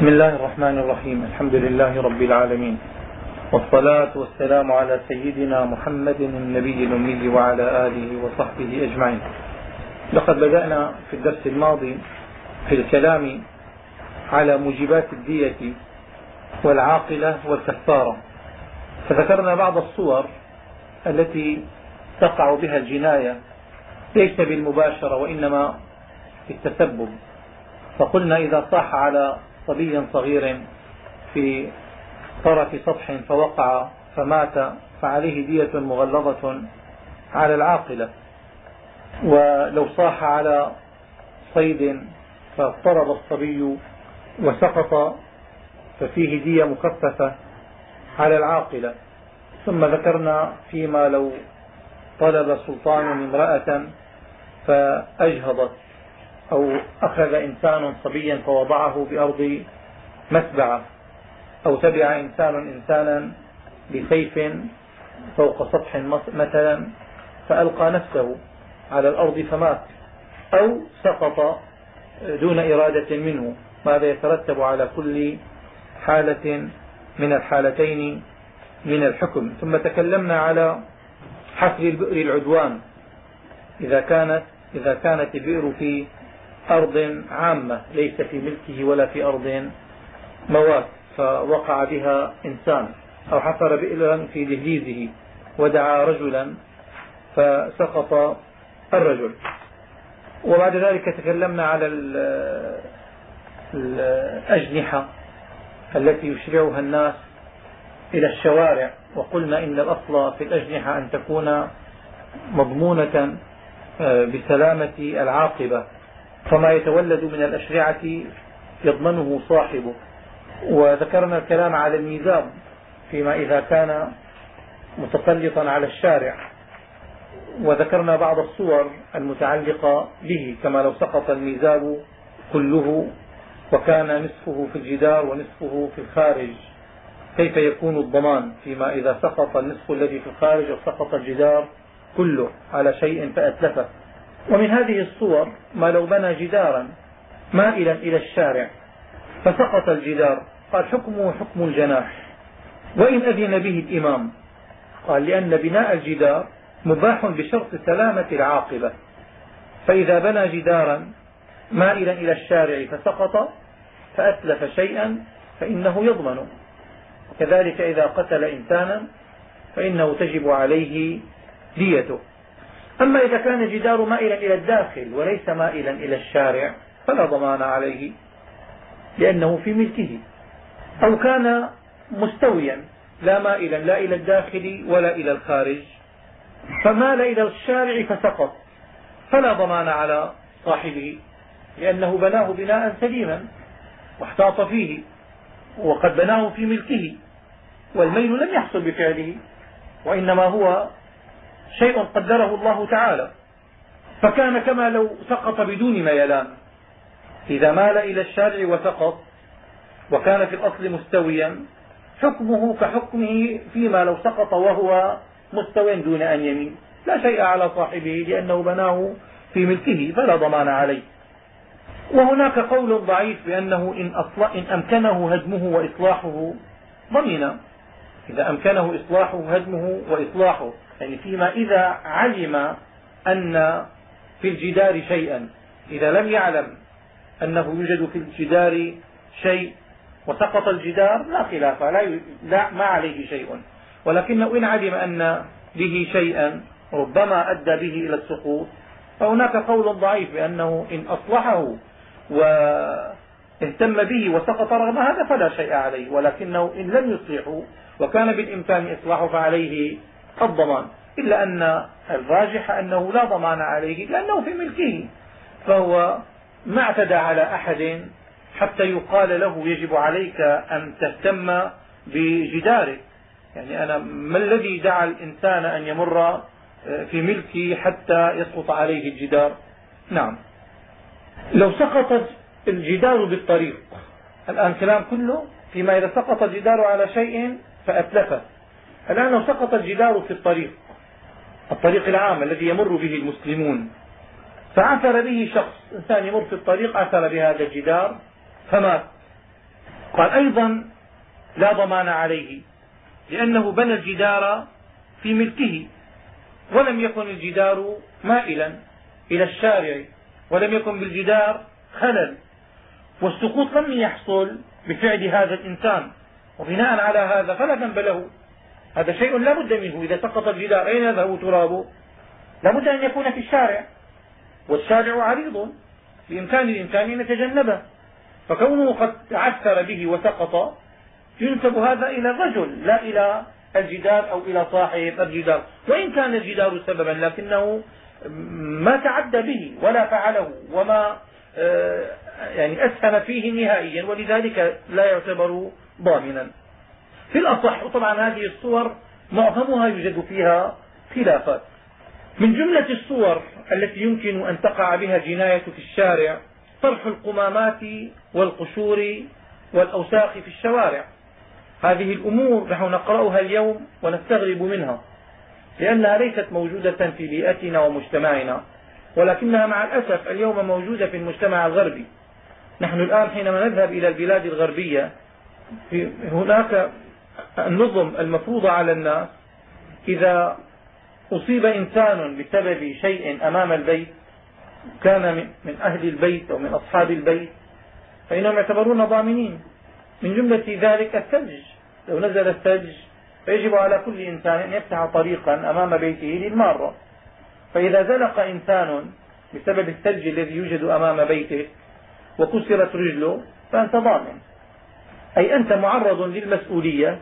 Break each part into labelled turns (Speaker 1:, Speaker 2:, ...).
Speaker 1: بسم الله الرحمن الرحيم. الحمد لله رب العالمين. والصلاة والسلام على سيدنا محمد النبي الأمي وعلى آله وصحبه أجمعين. لقد بدأنا في الدرس الماضي في الكلام على موجبات الدية والعاقلة والكفارة. فذكرنا بعض الصور التي تقع بها الجناية. ليس بالمباشرة وإنما بالتسبب. فقلنا إذا صاح على صبي صغير في طرف سطح فوقع فمات فعليه دية مغلظة على العاقلة. ولو صاح على صيد فاضطرب الصبي وسقط ففيه دية مخففة على العاقلة. ثم ذكرنا فيما لو طلب سلطان امرأة فأجهضت. أو أخذ إنسان صبيا فوضعه بأرض مسبعة أو تبع إنسان إنسانا بسيف فوق سطح مثلا فألقى نفسه على الأرض فمات أو سقط دون إرادة منه ماذا يترتب على كل حالة من الحالتين من الحكم. ثم تكلمنا على حفر البئر العدوان إذا كانت إذا كانت البئر في أرض عامة ليس في ملكه ولا في أرض موات فوقع بها إنسان أو حفر بئرا في دهليزه ودعا رجلا فسقط الرجل. وبعد ذلك تكلمنا على الأجنحة التي يشرعها الناس إلى الشوارع وقلنا إن الأصل في الأجنحة أن تكون مضمونة آه، بسلامة العاقبة. فما يتولد من الأشرعة يضمنه صاحبه. وذكرنا الكلام على الميزاب فيما إذا كان متسلطا على الشارع. وذكرنا بعض الصور المتعلقة به كما لو سقط الميزاب كله وكان نصفه في الجدار ونصفه في الخارج. كيف يكون الضمان فيما إذا سقط النصف الذي في الخارج وسقط الجدار كله على شيء فأتلفه؟ ومن هذه الصور ما لو بنى جدارا مائلا إلى الشارع فسقط الجدار. قال حكمه حكم الجناح. وإن أذن به الإمام قال لأن بناء الجدار مباح بشرط سلامة العاقبة. فإذا بنى جدارا مائلا إلى الشارع فسقط فأتلف شيئا فإنه يضمن. كذلك إذا قتل إنسانا فإنه تجب عليه ديته. أما إذا كان الجدار مائلا إلى الداخل وليس مائلا إلى الشارع فلا ضمان عليه لأنه في ملكه. أو كان مستويا لا مائلا لا إلى الداخل ولا إلى الخارج. فمال إلى الشارع فسقط. فلا ضمان على صاحبه لأنه بناه بناء سليما واحتاط فيه وقد بناه في ملكه. والميل لم يحصل بفعله وإنما هو شيء قدره الله تعالى. فكان كما لو سقط بدون ميلان إذا مال إلى الشارع وسقط وكان في الأصل مستويا حكمه كحكمه فيما لو سقط وهو مستوي دون أن يميل لا شيء على صاحبه لأنه بناه في ملكه فلا ضمان عليه. وهناك قول ضعيف بأنه إن, إن أمكنه هدمه وإصلاحه ضمن. إذا أمكنه إصلاحه هدمه وإصلاحه. يعني فيما إذا علم أن في الجدار شيئا إذا لم يعلم أنه يوجد في الجدار شيء وسقط الجدار لا خلاف لا, لا ما عليه شيء. ولكنه إن علم أن به شيئا ربما أدى به إلى السقوط فهناك قول ضعيف بأنه إن أصلحه واهتم به وسقط رغم هذا فلا شيء عليه ولكنه إن لم يصلحه وكان بالإمكان إصلاحه فعليه الضمان. إلا أن الراجح أنه لا ضمان عليه لأنه في ملكه فهو ما اعتدى على أحد حتى يقال له يجب عليك أن تهتم بجدارك. يعني أنا ما الذي دعا الإنسان أن يمر في ملكي حتى يسقط عليه الجدار؟ نعم. لو سقط الجدار بالطريق الآن كلام كله فيما إذا سقط الجدار على شيء فأتلفه. الآن لو سقط الجدار في الطريق الطريق العام الذي يمر به المسلمون. فعثر به شخص إنسان يمر في الطريق عثر بهذا الجدار فمات. قال أيضا لا ضمان عليه لأنه بنى الجدار في ملكه ولم يكن الجدار مائلا إلى الشارع ولم يكن بالجدار خلل. والسقوط لم يحصل بفعل هذا الإنسان وبناء على هذا فلا ذنب له هذا شيء لا بد منه. إذا سقط الجدار أين يذهب ترابه لا بد أن يكون في الشارع. والشارع عريض. بإمكان الإنسان أن يتجنبه. فكونه قد تعثر به وسقط ينسب هذا إلى الرجل لا إلى الجدار أو إلى صاحب الجدار. وإن كان الجدار سببا لكنه ما تعدى به ولا فعله وما آه، يعني أسهم فيه نهائيا ولذلك لا يعتبر ضامنا. في الأصح وطبعا هذه الصور معظمها يوجد فيها خلافات. من جملة الصور التي يمكن أن تقع بها جناية في الشارع طرح القمامات والقشور والأوساخ في الشوارع. هذه الأمور نحن نقرأها اليوم ونستغرب منها لأنها ليست موجودة في بيئتنا ومجتمعنا ولكنها مع الأسف اليوم موجودة في المجتمع الغربي. نحن الآن حينما نذهب إلى البلاد الغربية هناك النظم المفروضة على الناس. إذا أصيب إنسان بسبب شيء أمام البيت كان من أهل البيت أو من أصحاب البيت فإنهم يعتبرون ضامنين. من جملة ذلك الثلج. لو نزل الثلج فيجب على كل إنسان أن يفتح طريقا أمام بيته للمارة. فإذا زلق إنسان بسبب الثلج الذي يوجد أمام بيته وكسرت رجله فأنت ضامن. أي أنت معرض للمسؤولية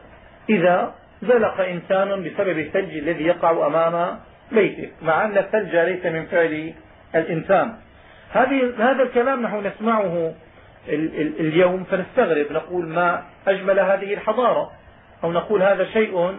Speaker 1: إذا زلق إنسان بسبب الثلج الذي يقع أمام بيته مع أن الثلج ليس من فعل الإنسان. هذه هذا الكلام نحن نسمعه اليوم فنستغرب نقول ما أجمل هذه الحضارة؟ أو نقول هذا شيء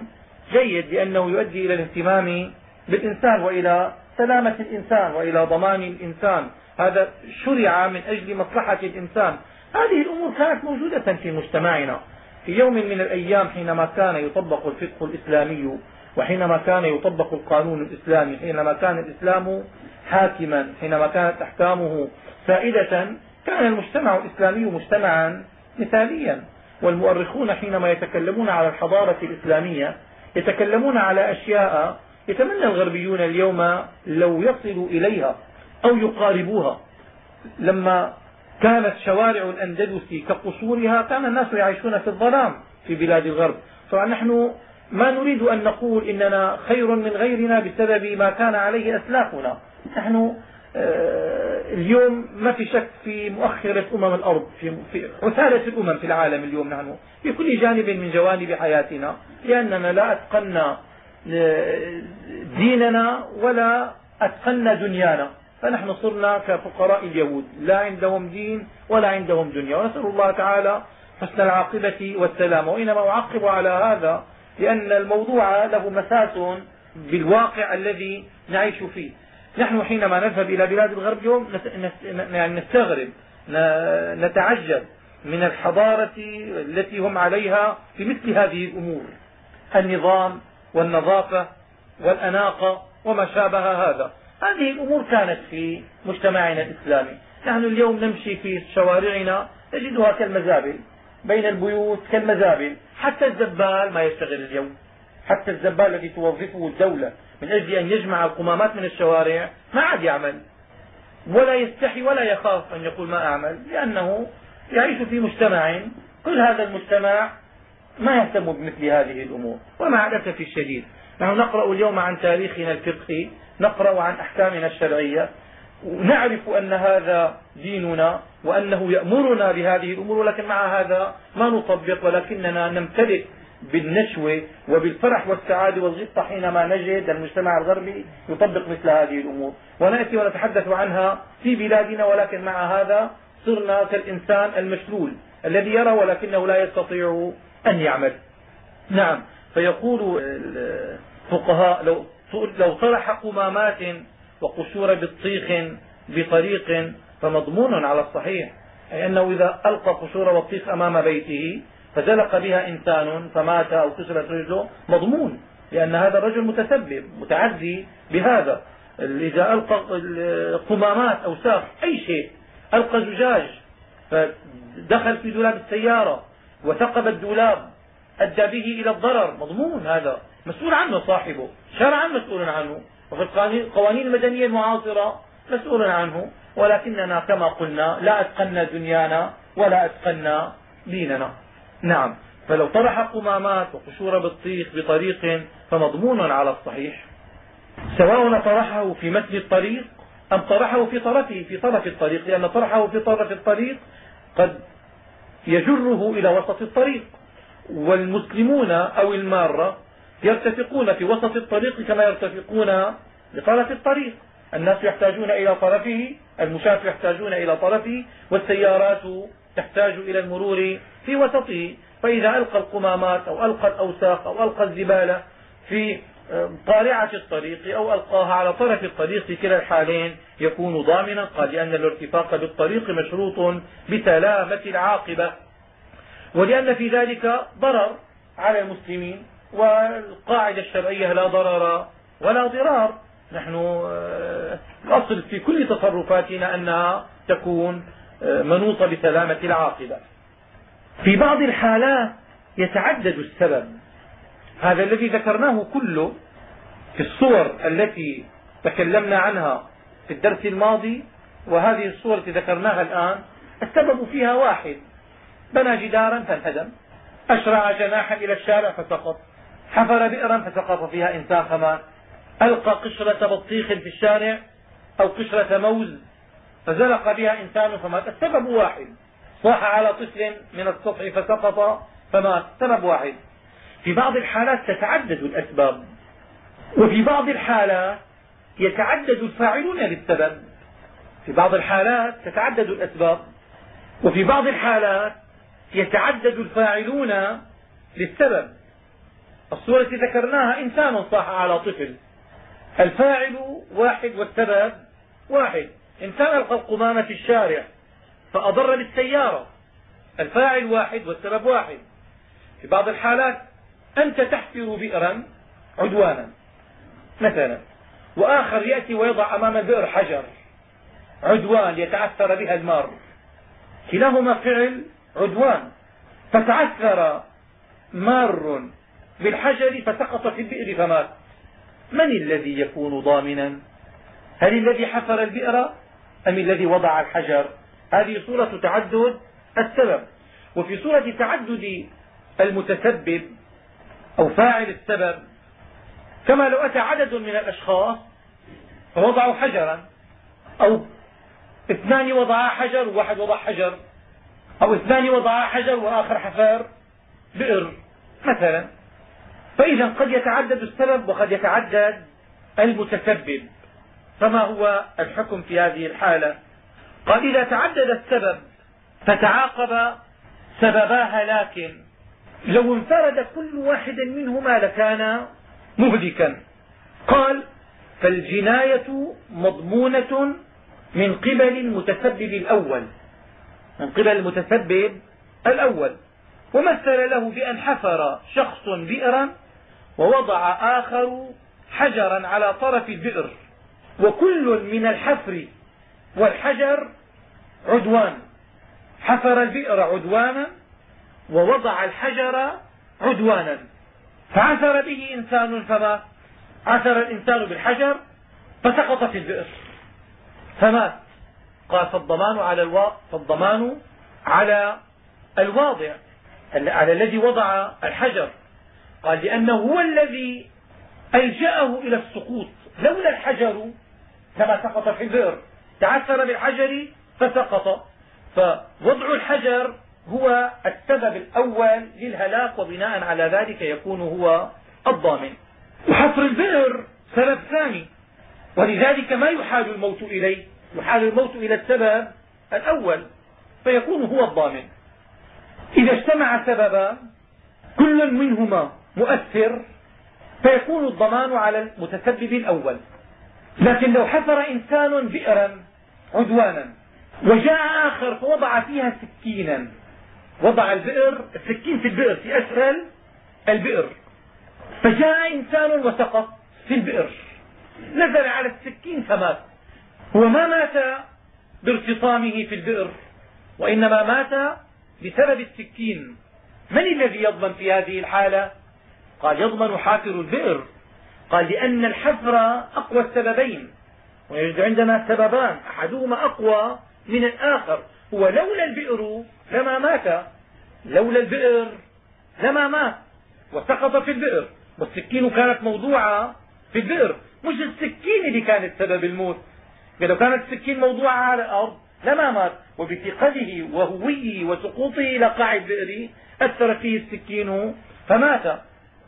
Speaker 1: جيد لأنه يؤدي إلى الاهتمام بالإنسان وإلى سلامة الإنسان وإلى ضمان الإنسان. هذا شرع من أجل مصلحة الإنسان. هذه الأمور كانت موجودة في مجتمعنا. في يوم من الأيام حينما كان يطبق الفقه الإسلامي وحينما كان يطبق القانون الإسلامي حينما كان الإسلام حاكما حينما كانت أحكامه سائدة كان المجتمع الإسلامي مجتمعا مثاليا. والمؤرخون حينما يتكلمون على الحضارة الإسلامية يتكلمون على أشياء يتمنى الغربيون اليوم لو يصلوا إليها أو يقاربوها. لما كانت شوارع الأندلس كقصورها كان الناس يعيشون في الظلام في بلاد الغرب. طبعا نحن ما نريد أن نقول إننا خير من غيرنا بسبب ما كان عليه أسلافنا. نحن آه، اليوم ما في شك في مؤخرة أمم الأرض في, عثالة الأمم في العالم اليوم نحن. في كل جانب من جوانب حياتنا لأننا لا أتقنا آه، ديننا ولا أتقنا دنيانا. فنحن صرنا كفقراء اليهود. لا عندهم دين ولا عندهم دنيا. ونسأل الله تعالى حسن العاقبة والسلام. وإنما أعقب على هذا لأن الموضوع له مساس بالواقع الذي نعيش فيه. نحن حينما نذهب إلى بلاد الغرب اليوم يعني نستغرب نتعجب من الحضارة التي هم عليها في مثل هذه الأمور. النظام والنظافة والأناقة وما شابه هذا. هذه الأمور كانت في مجتمعنا الإسلامي. نحن اليوم نمشي في شوارعنا نجدها كالمزابل بين البيوت كالمزابل حتى الزبال ما يشتغل اليوم. حتى الزبال الذي توظفه الدولة من أجل أن يجمع القمامات من الشوارع ما عاد يعمل. ولا يستحي ولا يخاف أن يقول ما أعمل لأنه يعيش في مجتمع. كل هذا المجتمع ما يهتم بمثل هذه الأمور ومع الأسف الشديد. نحن نقرأ اليوم عن تاريخنا الفقهي. نقرأ عن أحكامنا الشرعية. نعرف أن هذا ديننا وأنه يأمرنا بهذه الأمور ولكن مع هذا ما نطبق ولكننا نمتلك بالنشوة وبالفرح والسعادة والغبطة حينما نجد المجتمع الغربي يطبق مثل هذه الأمور. ونأتي ونتحدث عنها في بلادنا ولكن مع هذا صرنا كالإنسان المشلول الذي يرى ولكنه لا يستطيع أن يعمل. نعم فيقول الفقهاء لو لو طرح قمامات وقشور بطيخ بطريق فمضمون على الصحيح. أي أنه إذا ألقى قشور بطيخ أمام بيته فزلق بها إنسان فمات أو كسرت رجله مضمون لأن هذا الرجل متسبب متعدي بهذا. إذا ألقى قمامات أوساخ أي شيء ألقى زجاج فدخل في دولاب السيارة وثقب الدولاب أدى به إلى الضرر. مضمون هذا. مسؤول عنه صاحبه. شرعا مسؤول عنه. وفي القوانين المدنية المعاصرة مسؤول عنه. ولكننا كما قلنا لا أتقنا دنيانا ولا أتقنا ديننا. نعم. فلو طرح قمامات وقشور بطيخ بطريق فمضمون على الصحيح. سواء طرحه في متن الطريق أم طرحه في طرفه في طرف الطريق. لأن طرحه في طرف الطريق قد يجره إلى وسط الطريق. والمسلمون أو المارة يرتفقون في وسط الطريق كما يرتفقون بطرف الطريق. الناس يحتاجون إلى طرفه المشاة يحتاجون إلى طرفه والسيارات تحتاج إلى المرور في وسطه. فإذا ألقى القمامات أو ألقى الأوساخ أو ألقى الزبالة في قارعة الطريق أو ألقاها على طرف الطريق في كلا الحالين يكون ضامنا. قال لأن الارتفاق بالطريق مشروط بسلامة العاقبة. ولأن في ذلك ضرر على المسلمين والقاعدة الشرعية لا ضرر ولا ضرار. نحن آه، الأصل في كل تصرفاتنا أنها تكون آه، منوطة بسلامة العاقبة. في بعض الحالات يتعدد السبب. هذا الذي ذكرناه كله في الصور التي تكلمنا عنها في الدرس الماضي وهذه الصور التي ذكرناها الآن السبب فيها واحد. بنى جدارا فانهدم أشرع جناحا إلى الشارع فسقط حفر بئرا فسقط فيها إنسان فمات ألقى قشرة بطيخ في الشارع أو قشرة موز فزلق بها إنسان فمات. السبب واحد صاح على طفل من السطح فسقط فمات. سبب واحد في بعض الحالات تتعدد الأسباب وفي بعض الحالات يتعدد الفاعلون للسبب في بعض الحالات تتعدد الأسباب وفي بعض الحالات يتعدد الفاعلون للسبب. الصورة التي ذكرناها إنسان صاح على طفل. الفاعل واحد والسبب واحد. إنسان ألقى القمامة في الشارع فأضر بالسيارة. الفاعل واحد والسبب واحد. في بعض الحالات أنت تحفر بئرا عدوانا مثلا وآخر يأتي ويضع أمام البئر حجر عدوان ليتعثر بها المار. كلاهما فعل عدوان فتعثر مار بالحجر فسقط في البئر فمات. من الذي يكون ضامنا؟ هل الذي حفر البئر أم الذي وضع الحجر؟ هذه صورة تعدد السبب. وفي صورة تعدد المتسبب أو فاعل السبب كما لو أتى عدد من الأشخاص فوضعوا حجرا أو اثنان وضعا حجر وواحد وضع حجر أو اثنان وضعا حجر وآخر حفر بئر مثلا. فإذا قد يتعدد السبب وقد يتعدد المتسبب. فما هو الحكم في هذه الحالة؟ قال إذا تعدد السبب فتعاقب سببا هلاك لو انفرد كل واحد منهما لكان مهلكا. قال فالجناية مضمونة من قبل المتسبب الأول. من قبل المتسبب الأول ومثل له بأن حفر شخص بئرا ووضع آخر حجرا على طرف البئر. وكل من الحفر والحجر عدوان. حفر البئر عدوانا ووضع الحجر عدوانا. فعثر به إنسان فما؟ عثر الإنسان بالحجر فسقط في البئر. فمات قال فالضمان على الوا... فالضمان على الواضع على الذي وضع الحجر. قال لأنه هو الذي ألجأه إلى السقوط. لولا الحجر لما سقط البئر تعثر بالحجر فسقط. فوضع الحجر هو السبب الأول للهلاك وبناء على ذلك يكون هو الضامن. وحفر البئر سبب ثاني. ولذلك ما يحال الموت إليه. يحال الموت إلى السبب الأول فيكون هو الضامن. إذا اجتمع سببان كل منهما مؤثر فيكون الضمان على المتسبب الأول. لكن لو حفر إنسان بئرا عدوانا وجاء آخر فوضع فيها سكينا. وضع البئر السكين في البئر في أسفل البئر. فجاء إنسان وسقط في البئر. نزل على السكين فمات. هو ما مات بارتطامه في البئر وإنما مات بسبب السكين. من الذي يضمن في هذه الحالة؟ قال يضمن حافر البئر. قال لأن الحفر أقوى السببين ويوجد عندنا سببان أحدهما أقوى من الآخر. هو لولا البئر لما مات لولا البئر لما مات وسقط في البئر والسكين كانت موضوعة في البئر مش السكين اللي كانت سبب الموت. لو كانت السكين موضوعة على الأرض لما مات وبثقله وهويه وسقوطه إلى قاع البئر أثر فيه السكين فمات.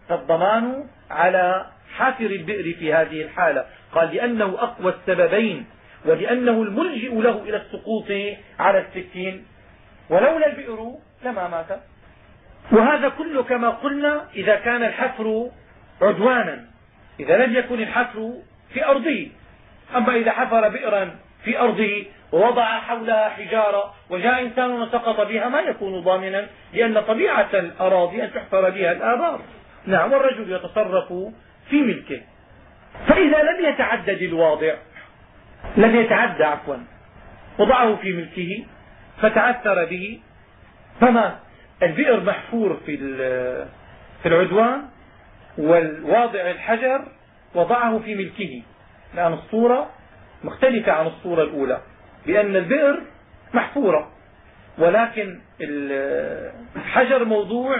Speaker 1: فالضمان على حافر البئر في هذه الحالة. قال لأنه أقوى السببين ولأنه الملجئ له إلى السقوط على السكين. ولولا البئر لما مات. وهذا كله كما قلنا إذا كان الحفر عدوانا إذا لم يكن الحفر في أرضه. أما إذا حفر بئرا في أرضه ووضع حولها حجارة وجاء إنسان وسقط بها ما يكون ضامنا لأن طبيعة الأراضي أن تحفر بها الآبار. نعم والرجل يتصرف في ملكه. فإذا لم يتعدد الواضع لم يتعدى عفوا وضعه في ملكه فتعثر به فما؟ البئر محفور في في العدوان والواضع الحجر وضعه في ملكه. لأن الصورة مختلفة عن الصورة الأولى لأن البئر محفورة ولكن الحجر موضوع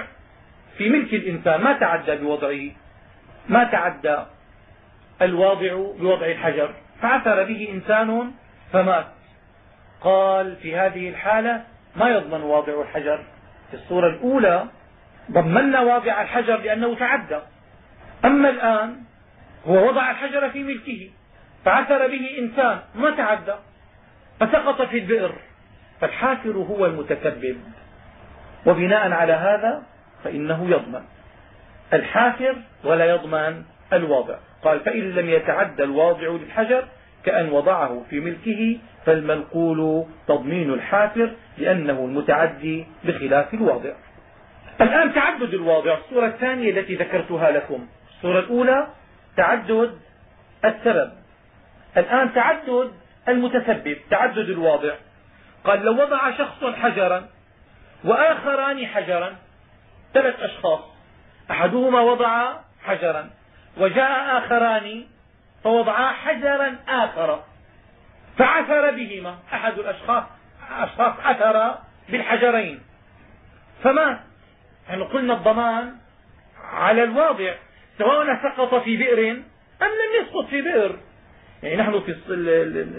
Speaker 1: في ملك الإنسان ما تعدى بوضعه ما تعدى الواضع بوضع الحجر فعثر به إنسان فمات. قال في هذه الحالة ما يضمن واضع الحجر؟ في الصورة الأولى ضمنا واضع الحجر لأنه تعدى. أما الآن هو وضع الحجر في ملكه. فعثر به إنسان ما تعدى فسقط في البئر. فالحافر هو المتسبب وبناء على هذا فإنه يضمن. الحافر ولا يضمن الواضع قال فإن لم يتعدى الواضع للحجر كأن وضعه في ملكه فالمنقول تضمين الحافر لأنه المتعدي بخلاف الواضع. الآن تعدد الواضع. الصورة الثانية التي ذكرتها لكم. الصورة الأولى تعدد السبب. الآن تعدد المتسبب تعدد الواضع. قال لو وضع شخص حجرا وآخران حجرا ثلاث أشخاص أحدهما وضع حجرا وجاء آخران فوضعا حجرا آخر فعثر بهما. أحد الأشخاص أشخاص عثر بالحجرين. فمات يعني قلنا الضمان على الواضع سواء سقط في بئر أم لم يسقط في بئر. يعني نحن في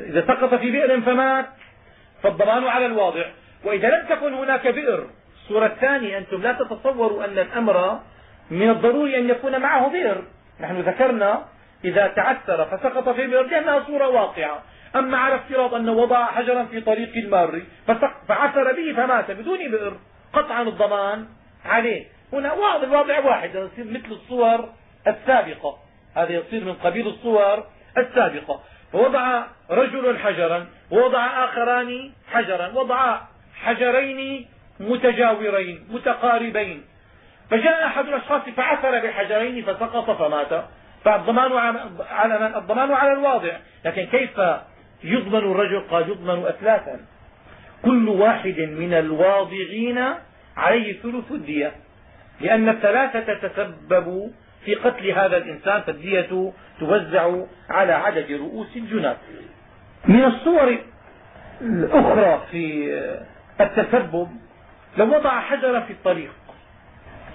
Speaker 1: إذا سقط في بئر فمات فالضمان على الواضع. وإذا لم تكن هناك بئر الصورة الثانية أنتم لا تتصوروا أن الأمر من الضروري أن يكون معه بئر. نحن ذكرنا إذا تعثر فسقط في بئر لأنها صورة واقعة. أما على افتراض أنه وضع حجرا في طريق المار فعثر به فمات بدون بئر. قطعا الضمان عليه. هنا الواضع واحد يصير مثل الصور السابقة. هذا يصير من قبيل الصور السابقة. فوضع رجل حجرا ووضع آخران حجرا وضع حجرين متجاورين متقاربين. فجاء أحد الأشخاص فعثر بحجرين فسقط فمات. فالضمان على من؟ الضمان على الواضع. لكن كيف يضمن الرجل؟ قال يضمن أثلاثا. كل واحد من الواضعين عليه ثلث الدية. لأن الثلاثة تسببوا في قتل هذا الإنسان فالدية توزع على عدد رؤوس الجنات من الصور الأخرى في التسبب لو وضع حجرا في الطريق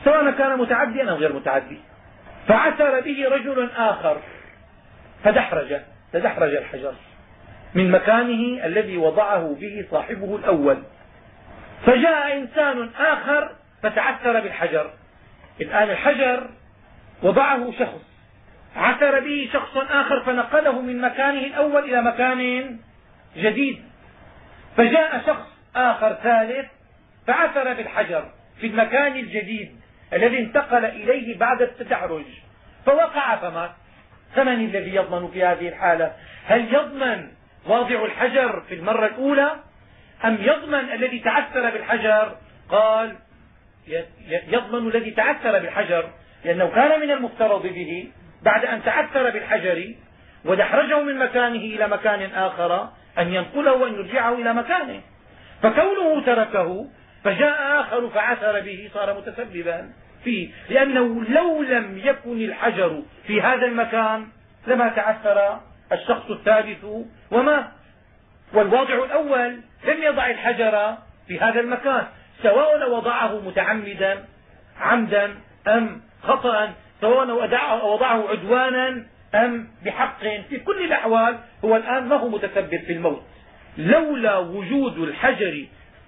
Speaker 1: سواء كان متعديا أو غير متعدي فعثر به رجل آخر فدحرج تدحرج الحجر من مكانه الذي وضعه به صاحبه الأول. فجاء إنسان آخر فتعثر بالحجر. الآن الحجر وضعه شخص. عثر به شخص آخر فنقله من مكانه الأول إلى مكان جديد. فجاء شخص آخر ثالث فعثر بالحجر في المكان الجديد الذي انتقل إليه بعد التدحرج فوقع فمات. فمن الذي يضمن في هذه الحالة؟ هل يضمن واضع الحجر في المرة الأولى؟ أم يضمن الذي تعثر بالحجر؟ قال يضمن الذي تعثر بالحجر لأنه كان من المفترض به بعد أن تعثر بالحجر ودحرجه من مكانه إلى مكان آخر أن ينقله وأن يرجعه إلى مكانه. فكونه تركه فجاء آخر فعثر به صار متسببا فيه. لأنه لو لم يكن الحجر في هذا المكان لما تعثر الشخص الثالث ومات والواضع الأول لم يضع الحجر في هذا المكان سواء وضعه متعمدا عمدا أم خطأ سواء وضعه عدوانا أم بحق في كل الأحوال هو الآن ما هو متسبب في الموت. لولا وجود الحجر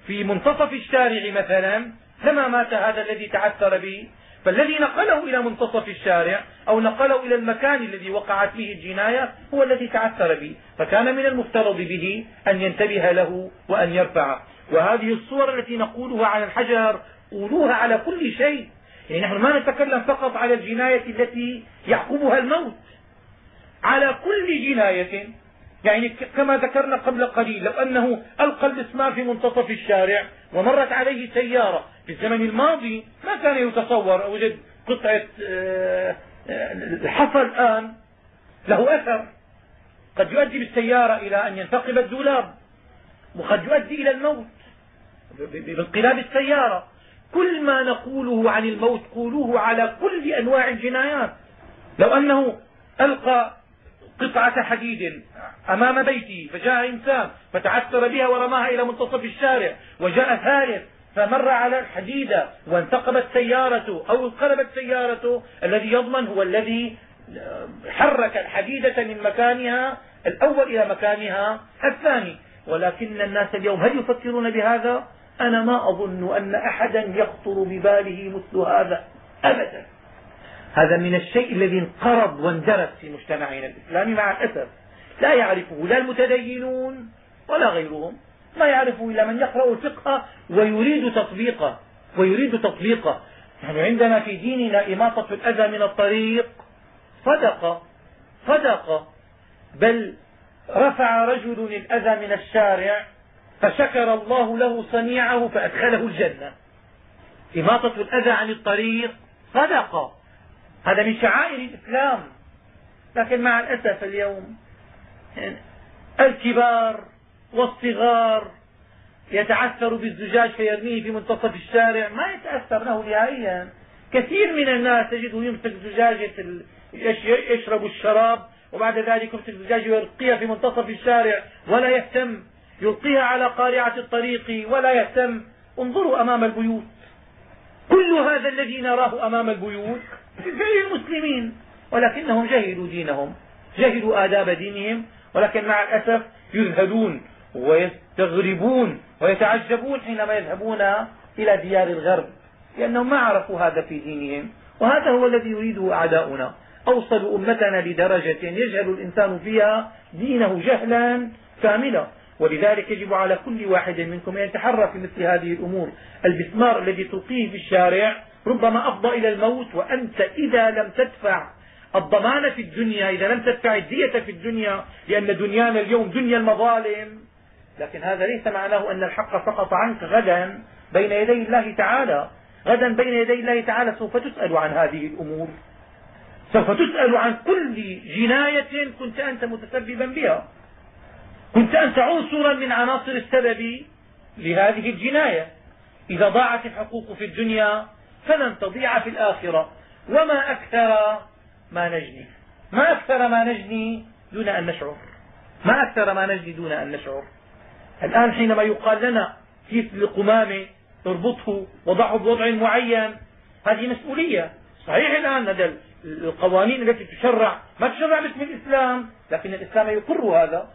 Speaker 1: في منتصف الشارع مثلا لما مات هذا الذي تعثر به فالذي نقله إلى منتصف الشارع أو نقله إلى المكان الذي وقعت فيه الجناية هو الذي تعثر به فكان من المفترض به أن ينتبه له وأن يرفعه. وهذه الصور التي نقولها على الحجر قولوها على كل شيء يعني نحن ما نتكلم فقط على الجناية التي يعقبها الموت. على كل جناية يعني كما ذكرنا قبل قليل لو أنه ألقى المسمار في منتصف الشارع ومرت عليه سيارة في الزمن الماضي ما كان يتصور. وجد قطعة آه، آه، الحصى الآن له أثر. قد يؤدي بالسيارة إلى أن ينتقب الدولاب وقد يؤدي إلى الموت بانقلاب السيارة. كل ما نقوله عن الموت قولوه على كل أنواع الجنايات. لو أنه ألقى قطعة حديد أمام بيتي فجاء إنسان فتعثر بها ورماها إلى منتصف الشارع وجاء ثالث فمر على الحديدة وانتقبت سيارته أو انقلبت سيارته. الذي يضمن هو الذي حرك الحديدة من مكانها الأول إلى مكانها الثاني. ولكن الناس اليوم هل يفكرون بهذا؟ أنا ما أظن أن أحدا يخطر بباله مثل هذا أبدا. هذا من الشيء الذي انقرض واندرس في مجتمعنا الإسلامي مع الأسف. لا يعرفه لا المتدينون ولا غيرهم. ما يعرفه إلا من يقرأ الفقه ويريد تطبيقه ويريد تطبيقه. نحن عندنا في ديننا إماطة الأذى من الطريق. صدقة صدقة بل رفع رجل الأذى من الشارع فشكر الله له صنيعه فأدخله الجنة. إماطة الأذى عن الطريق صدقة هذا من شعائر الإسلام. لكن مع الأسف اليوم الكبار والصغار يتعثر بالزجاج فيرميه في منتصف الشارع ما يتأثر له نهائيا. كثير من الناس تجده يمسك زجاجة يشرب الشراب وبعد ذلك يمسك زجاجة ويلقيها في منتصف الشارع ولا يهتم. يلقيها على قارعة الطريق ولا يهتم. انظروا أمام البيوت. كل هذا الذي نراه أمام البيوت في فعل المسلمين ولكنهم جهلوا دينهم جهلوا آداب دينهم ولكن مع الأسف يذهلون ويستغربون ويتعجبون حينما يذهبون إلى ديار الغرب لأنهم ما عرفوا هذا في دينهم وهذا هو الذي يريده أعداؤنا. أوصلوا أمتنا لدرجة يجهل الإنسان فيها دينه جهلا كاملا. ولذلك يجب على كل واحد منكم أن يتحرى في مثل هذه الأمور. البسمار الذي تلقيه في الشارع ربما أفضى إلى الموت وأنت إذا لم تدفع الضمان في الدنيا إذا لم تدفع الدية في الدنيا لأن دنيانا اليوم دنيا المظالم. لكن هذا ليس معناه أن الحق سقط عنك غدا بين يدي الله تعالى. غدا بين يدي الله تعالى سوف تسأل عن هذه الأمور. سوف تسأل عن كل جناية كنت أنت متسببا بها. كنت أنت عنصرا من عناصر السبب لهذه الجناية. إذا ضاعت الحقوق في الدنيا فلن تضيع في الآخرة. وما أكثر ما نجني. ما أكثر ما نجني دون أن نشعر. ما أكثر ما نجني دون أن نشعر. الآن حينما يقال لنا كيس القمامة اربطه وضعه بوضع معين هذه مسؤولية. صحيح الآن هذا القوانين التي تشرع. ما تشرع باسم الإسلام لكن الإسلام يقر هذا.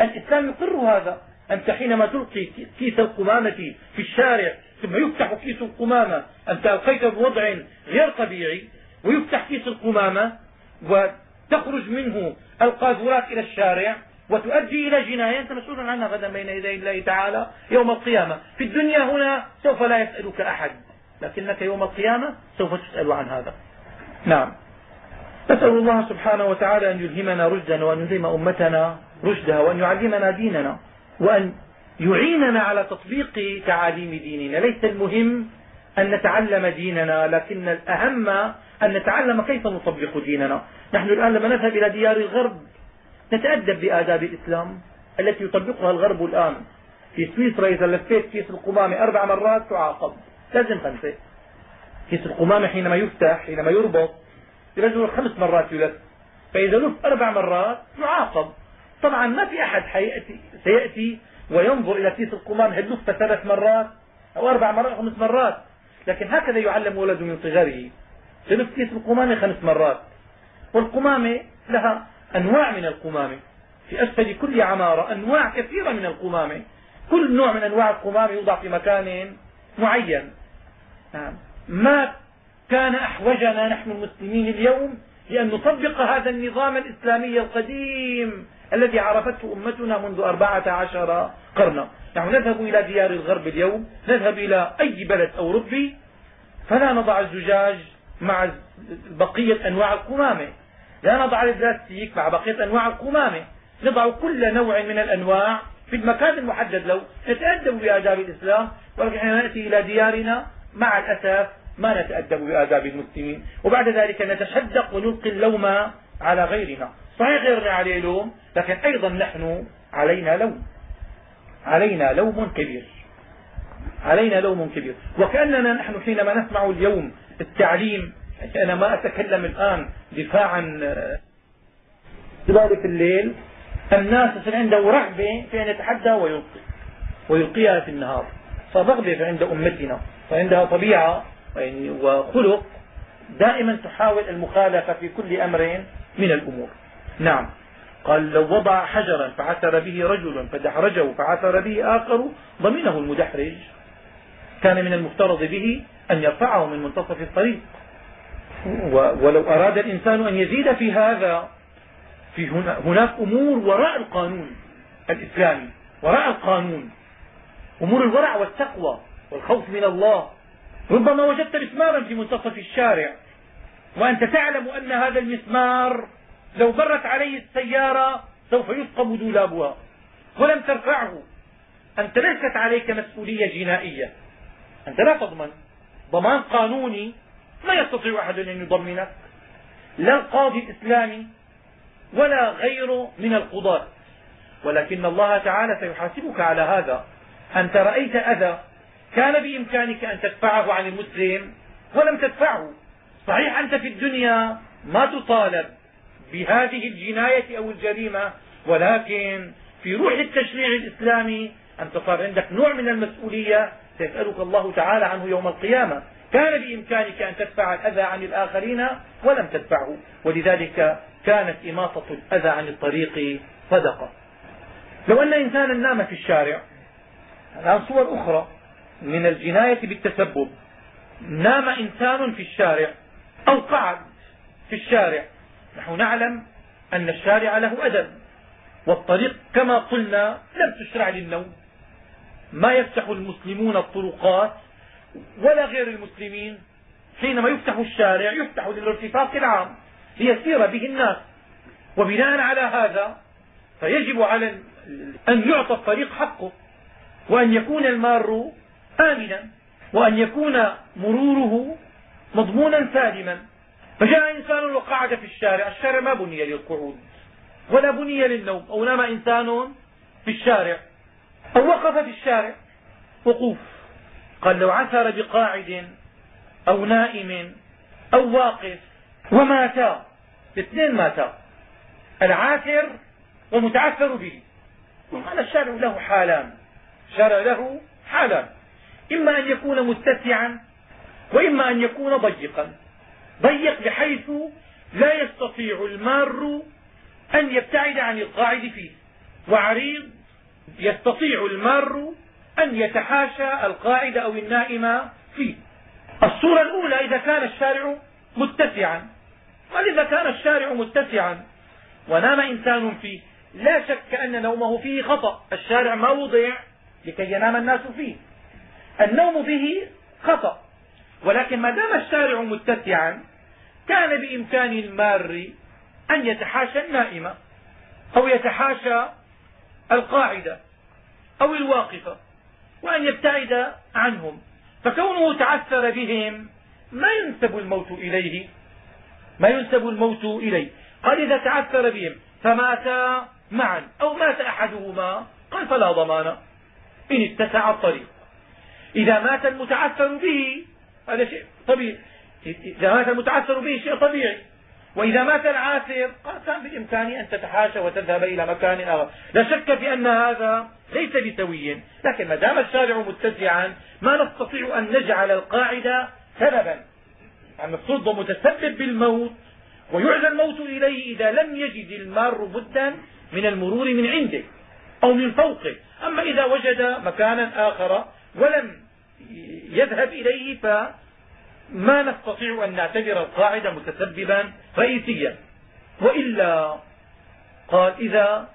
Speaker 1: الإسلام يقر هذا أنت حينما تلقي كيس القمامة في الشارع ثم يفتح كيس القمامة أنت ألقيته بوضع غير طبيعي ويفتح كيس القمامة وتخرج منه القاذورات إلى الشارع وتؤدي إلى جناية أنت مسؤول عنها غدا بين يدي الله تعالى يوم القيامة. في الدنيا هنا سوف لا يسألك أحد لكنك يوم القيامة سوف تسأل عن هذا. نعم. نسأل الله سبحانه وتعالى أن يلهمنا رشدنا وأن يلهم أمتنا. رشدها وأن يعلمنا ديننا وأن يعيننا على تطبيق تعاليم ديننا. ليس المهم أن نتعلم ديننا لكن الأهم أن نتعلم كيف نطبق ديننا. نحن الآن لما نذهب إلى ديار الغرب نتأدب بآداب الإسلام التي يطبقها الغرب الآن. في سويسرا إذا لفيت كيس القمامة أربع مرات تعاقب. لازم خمسة كيس القمامة حينما يفتح حينما يربط يرجل خمس مرات يلف. فإذا لف أربع مرات يعاقب طبعا ما في أحد حيأتي سيأتي وينظر إلى كيس القمامة هل لف ثلاث مرات أو أربع مرات أو خمس مرات. لكن هكذا يعلم ولده من صغره. تلف كيس القمامة خمس مرات. والقمامة لها أنواع من القمامة. في أسفل كل عمارة أنواع كثيرة من القمامة. كل نوع من أنواع القمامة يوضع في مكان معين. نعم. ما كان أحوجنا نحن المسلمين اليوم لأن نطبق هذا النظام الإسلامي القديم. الذي عرفته أمتنا منذ أربعة عشر قرنا. نحن نذهب إلى ديار الغرب اليوم نذهب إلى أي بلد أوروبي فلا نضع الزجاج مع بقية أنواع القمامة. لا نضع البلاستيك مع بقية أنواع القمامة. نضع كل نوع من الأنواع في المكان المحدد. له نتأدب بآداب الإسلام ولكن حين نأتي إلى ديارنا مع الأسف ما نتأدب بآداب المسلمين. وبعد ذلك نتشدق ونلقي اللوم على غيرنا. صحيح غيرنا عليه لوم لكن أيضا نحن علينا لوم. علينا لوم كبير. علينا لوم كبير. وكأننا نحن حينما نسمع اليوم التعليم أنا ما أتكلم الآن دفاعا ذلك الليل الناس يصير عنده رغبة في أن يتحدى ويلقي ويلقيها في النهار. فرغبة عند أمتنا فعندها طبيعة يعني وخلق دائما تحاول المخالفة في كل أمر من الأمور. نعم. قال لو وضع حجرا فعثر به رجل فدحرجه فعثر به آخر ضمنه المدحرج. كان من المفترض به أن يرفعه من منتصف الطريق. ولو أراد الإنسان أن يزيد في هذا في هناك أمور وراء القانون الإسلامي وراء القانون. أمور الورع والتقوى والخوف من الله. ربما وجدت مسمارا في منتصف الشارع. وأنت تعلم أن هذا المسمار لو مرت عليه السيارة سوف يسقم دولابها ولم ترفعه. أنت ليست عليك مسؤولية جنائية. أنت لا تضمن ضمان قانوني. ما يستطيع أحد أن يضمنك. لا القاضي الإسلامي ولا غيره من القضاة. ولكن الله تعالى سيحاسبك على هذا. أنت رأيت أذى. كان بإمكانك أن تدفعه عن المسلم ولم تدفعه. صحيح أنت في الدنيا ما تطالب بهذه الجناية أو الجريمة ولكن في روح التشريع الإسلامي أنت صار عندك نوع من المسؤولية سيسألك الله تعالى عنه يوم القيامة. كان بإمكانك أن تدفع الأذى عن الآخرين ولم تدفعه ولذلك كانت إماطة الأذى عن الطريق صدقة. لو أن إنسانا نام في الشارع الآن صور أخرى من الجناية بالتسبب. نام إنسان في الشارع أو قعد في الشارع. نحن نعلم أن الشارع له أدب والطريق كما قلنا لم تشرع للنوم. ما يفتح المسلمون الطرقات ولا غير المسلمين. حينما يفتح الشارع يفتح للارتفاق العام ليسير به الناس. وبناء على هذا فيجب على أن يعطى الطريق حقه وأن يكون المار آمنا وأن يكون مروره مضمونا سالما. فجاء إنسان وقعد في الشارع. الشارع ما بني للقعود ولا بني للنوم أو نام إنسان في الشارع. أو وقف في الشارع. وقوف. قال لو عثر بقاعد أو نائم أو واقف وماتا الاثنين ماتا العاثر والمتعثر به. وقال الشارع له حالان. الشارع له حالان. إما أن يكون متسعا وإما أن يكون ضيقا. ضيق بحيث لا يستطيع المار أن يبتعد عن القاعد فيه وعريض يستطيع المار أن يتحاشى القاعد أو النائم فيه. الصورة الأولى إذا كان الشارع متسعا. قال إذا كان الشارع متسعا ونام إنسان فيه لا شك أن نومه فيه خطأ. الشارع ما وضع لكي ينام الناس فيه. النوم به خطأ. ولكن ما دام الشارع متسعا كان بإمكان المار أن يتحاشى النائم أو يتحاشى القاعدة أو الواقفة وأن يبتعد عنهم. فكونه تعثر بهم ما ينسب الموت إليه. ما ينسب الموت إليه. قال إذا تعثر بهم فماتا معا أو مات أحدهما قال فلا ضمان. إن اتسع الطريق. إذا مات المتعثر به هذا شيء طبيعي. إذا مات المتعثر به شيء طبيعي. وإذا مات العاثر كان بالإمكان أن تتحاشى وتذهب إلى مكان آخر. لا شك في أن هذا ليس بسوي. لكن ما دام الشارع متسعا ما نستطيع أن نجعل القاعدة سببا. أن الصلب متسبب بالموت ويعزى الموت إليه إذا لم يجد المار بدا من المرور من عنده أو من فوقه. أما إذا وجد مكانا آخر ولم يذهب إليه فما نستطيع أن نعتبر القاعدة متسببا رئيسيا. وإلا قال إذا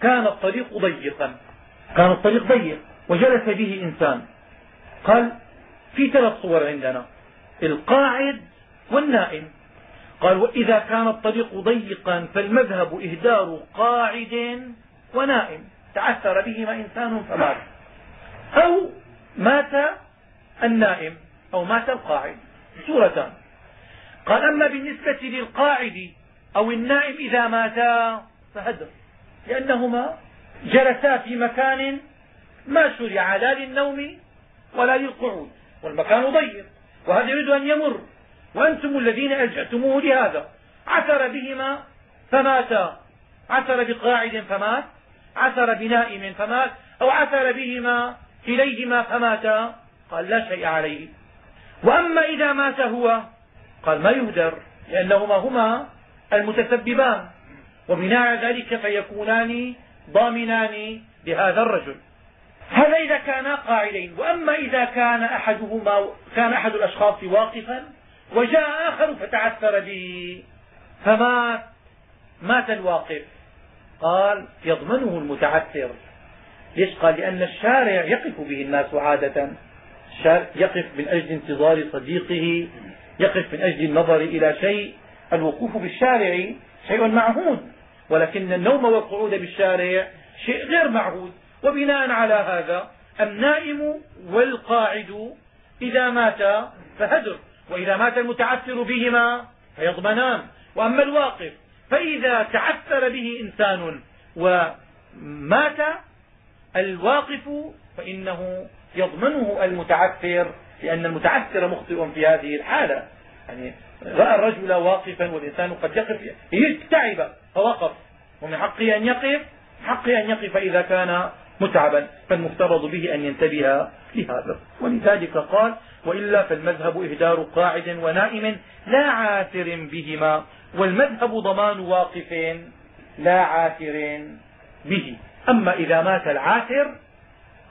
Speaker 1: كان الطريق ضيقا. كان الطريق ضيق وجلس به إنسان. قال في ثلاث صور عندنا. القاعد والنائم. قال وإذا كان الطريق ضيقا فالمذهب إهدار قاعد ونائم. تعثر بهما إنسان فمات. أو مات النائم أو مات القاعد. سورتان قال أما بالنسبة للقاعد أو النائم إذا ماتا فهدر. لأنهما جلسا في مكان ما شرع لا للنوم ولا للقعود. والمكان ضيق وهذا يريد أن يمر. وأنتم الذين ألجأتموه لهذا. عثر بهما فماتا عثر بقاعد فمات. عثر بنائم فمات. أو عثر بهما كليهما فماتا قال لا شيء عليه. وأما إذا مات هو قال ما يهدر لأنهما هما المتسببان. وبناء ذلك فيكونان ضامنان لهذا الرجل. هذا إذا كانا قاعدين. وأما إذا كان أحدهما كان أحد الأشخاص واقفا وجاء آخر فتعثر به. فمات. مات الواقف. قال يضمنه المتعثر. ليش؟ قال لأن الشارع يقف به الناس عادة. يقف من أجل انتظار صديقه يقف من أجل النظر إلى شيء. الوقوف بالشارع شيء معهود ولكن النوم والقعود بالشارع شيء غير معهود. وبناء على هذا النائم والقاعد إذا مات فهدر وإذا مات المتعثر بهما فيضمنان. وأما الواقف فإذا تعثر به إنسان ومات الواقف فإنه يضمنه المتعثر لأن المتعثر مخطئ في هذه الحالة. يعني رأى الرجل واقفا والإنسان قد يقف تعب فوقف. ومن حقه أن يقف حقه أن يقف إذا كان متعبا. فالمفترض به أن ينتبه لهذا. ولذلك قال وإلا فالمذهب إهدار قاعد ونائم لا عاثر بهما والمذهب ضمان واقف لا عاثر به. أما إذا مات العاثر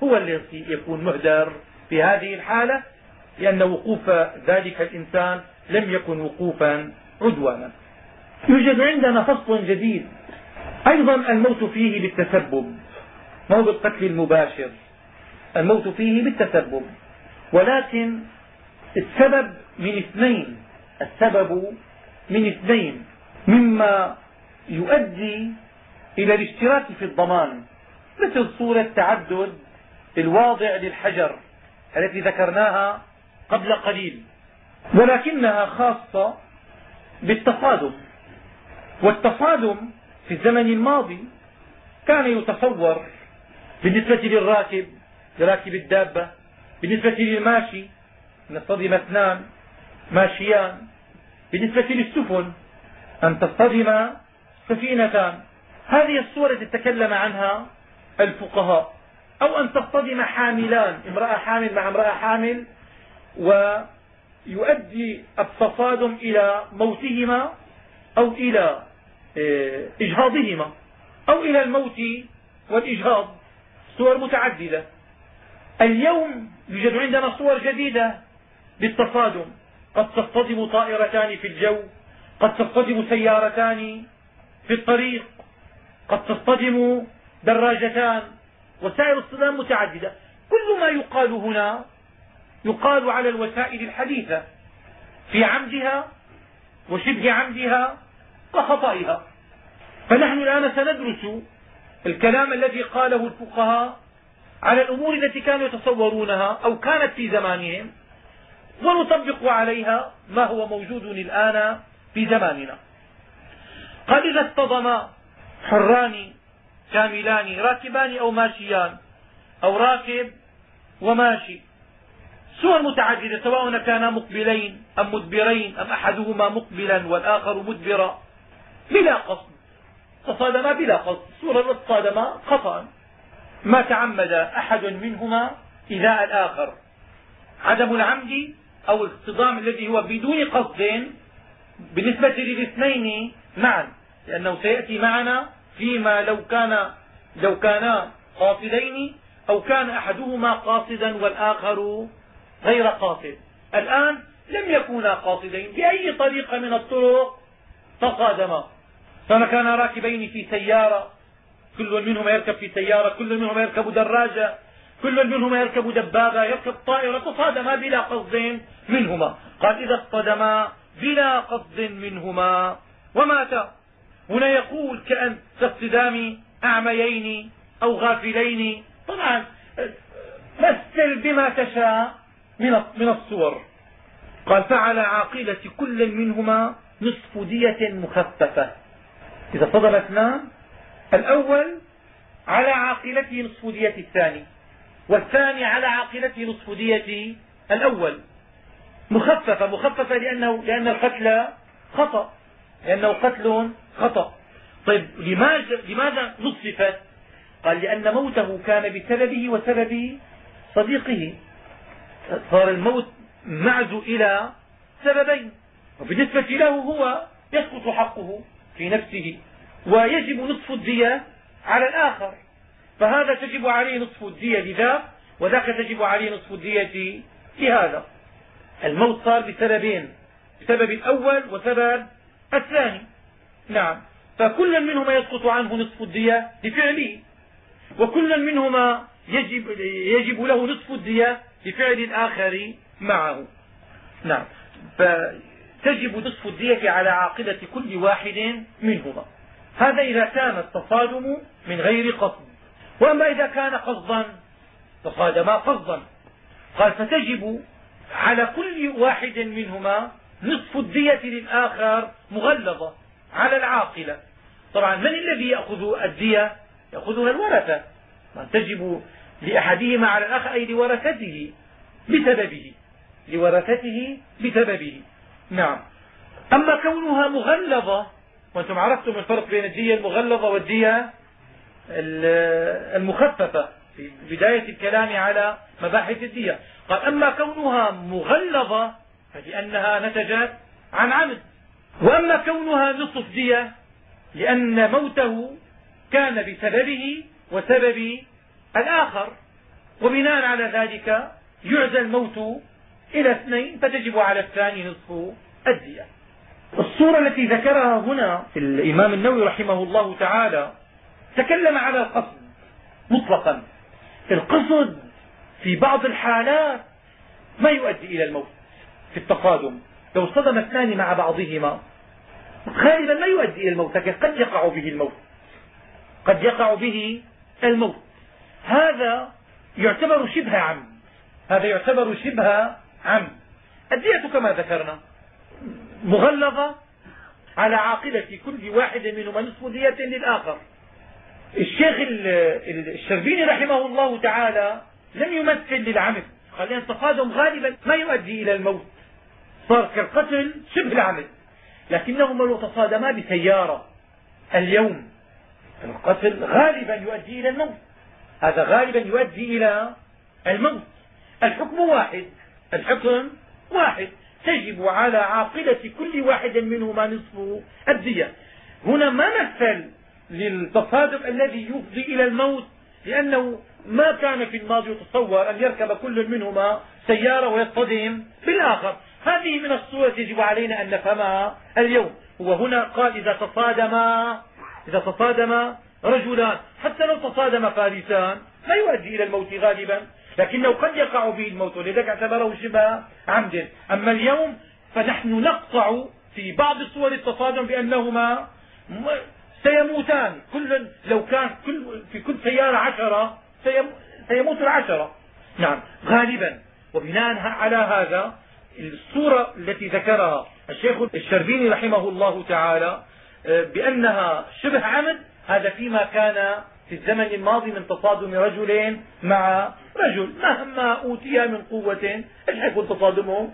Speaker 1: هو الذي يكون مهدر في هذه الحالة لأن وقوف ذلك الإنسان لم يكن وقوفا عدوانا. يوجد عندنا فصل جديد. أيضا الموت فيه بالتسبب ما هو بالقتل المباشر. الموت فيه بالتسبب. ولكن السبب من اثنين السبب من اثنين مما يؤدي إلى الاشتراك في الضمان مثل صورة تعدد الواضع للحجر التي ذكرناها قبل قليل ولكنها خاصة بالتصادم والتصادم في الزمن الماضي كان يتصور بالنسبة للراكب لراكب الدابة بالنسبة للماشي أن يصطدم اثنان ماشيان. بالنسبة للسفن أن تصطدم سفينتان. هذه الصورة التي تكلم عنها الفقهاء. أو أن تصطدم حاملان امرأة حامل مع امرأة حامل ويؤدي التصادم إلى موتهما أو إلى آه، إجهاضهما أو إلى الموت والإجهاض. صور متعددة. اليوم يوجد عندنا صور جديدة بالتصادم. قد تصطدم طائرتان في الجو قد تصطدم سيارتان في الطريق قد تصطدم دراجتان. وسائل الصدام متعددة. كل ما يقال هنا يقال على الوسائل الحديثة. في عمدها وشبه عمدها وخطئها فنحن الآن سندرس الكلام الذي قاله الفقهاء على الأمور التي كانوا يتصورونها أو كانت في زمانهم ونطبق عليها ما هو موجود الآن في زماننا. قال إذا اصطدم حران كاملان راكبان أو ماشيان أو راكب وماشي. صور متعددة سواء كانا مقبلين أم مدبرين أم أحدهما مقبلا والآخر مدبرا. بلا قصد. تصادما بلا قصد. صورة تصادما خطأ ما تعمد أحد منهما إيذاء الآخر. عدم العمد أو الاصطدام الذي هو بدون قصد بالنسبة للاثنين معا لأنه سيأتي معنا فيما لو كان لو كانا قاصدين أو كان أحدهما قاصدا والآخر غير قاصد. الآن لم يكونا قاصدين. بأي طريقة من الطرق تصادما كانا راكبين في سيارة. كل منهما يركب في سيارة. كل منهما يركب دراجة. كل منهما يركب دبابة يركب طائرة. تصادما بلا قصد منهما. قال إذا اصطدما بلا قصد منهما. وماتا هنا يقول كأن كاصطدام أعميين أو غافلين. طبعا مثل بما تشاء من الصور. قال فعلى عاقلة كل منهما نصف دية مخففة. إذا صدر اثنان الأول على عاقلته نصف دية الثاني. والثاني على عاقلته نصف دية الأول. مخففة مخففة لأنه لأن القتل خطأ لأنه قتل خطأ. طيب لماذا لماذا نصفت قال لأن موته كان بسببه وسبب صديقه. صار الموت معز إلى سببين. وبالنسبة له هو يسقط حقه في نفسه ويجب نصف الدية على الآخر. فهذا تجب عليه نصف الدية لذاك وذاك تجب عليه نصف الدية لهذا. الموت صار بسببين بسبب الأول وسبب الثاني. نعم. فكل منهما يسقط عنه نصف الدية لفعله وكل منهما يجب, يجب له نصف الدية لفعل الآخر معه. نعم. فتجب نصف الدية على عاقلة كل واحد منهما. هذا إذا كان التصادم من غير قصد. وأما إذا كان قصدا تصادما قصدا. قال فتجب على كل واحد منهما نصف الدية للآخر مغلظة. على العاقلة. طبعا من الذي يأخذ الدية؟ يأخذها الورثة. تجب لأحدهما على الآخر أي لورثته بسببه. لورثته بسببه. نعم. أما كونها مغلظة وأنتم عرفتم الفرق بين الدية المغلظة والدية المخففة في بداية الكلام على مباحث الدية. قال أما كونها مغلظة فلأنها نتجت عن عمد. وأما كونها نصف دية لأن موته كان بسببه وسبب الآخر. وبناء على ذلك يعزى الموت إلى اثنين فتجب على الثاني نصف الدية. الصورة التي ذكرها هنا الإمام النووي رحمه الله تعالى تكلم على القصد مطلقا. القصد في بعض الحالات ما يؤدي إلى الموت في التصادم لو اصطدم اثنان مع بعضهما غالبا ما يؤدي إلى الموت لكن قد يقع به الموت. قد يقع به الموت. هذا يعتبر شبه عمد هذا يعتبر شبه عمد الدية كما ذكرنا مغلظة على عاقلة كل واحد منهما نصف دية للآخر. الشيخ الشربيني رحمه الله تعالى لم يمثل للعمد لأن التصادم غالبا ما يؤدي إلى الموت. صار كالقتل شبه العمد لكنهما لو تصادما بسيارة. اليوم القتل غالبا يؤدي إلى الموت. هذا غالبا يؤدي إلى الموت. الحكم واحد. الحكم واحد. تجب على عاقلة كل واحد منهما نصف الدية. هنا ما مثل للتصادم الذي يفضي إلى الموت لأنه ما كان في الماضي يتصور أن يركب كل منهما سيارة ويصطدم بالآخر. هذه من الصور يجب علينا أن نفهمها اليوم. هو هنا قال إذا تصادما إذا تصادم رجلان. حتى لو تصادم فارسان لا يؤدي إلى الموت غالبا. لكنه قد يقع به الموت. ولذلك اعتبره شبه عمد. أما اليوم فنحن نقطع في بعض صور التصادم بأنهما سيموتان. كل لو كان كل في كل سيارة عشرة سيموت العشرة. نعم غالبا. وبناء على هذا الصورة التي ذكرها الشيخ الشربيني رحمه الله تعالى آه، بأنها شبه عمد هذا فيما كان في الزمن الماضي من تصادم رجل مع رجل مهما أوتي من قوة إيش حيكون تصادمهم؟